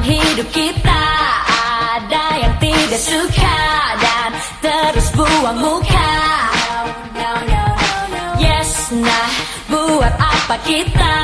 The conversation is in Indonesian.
dalam hidup kita. Ada yang tidak suka dan terus buang muka. Yes, nah buat apa kita?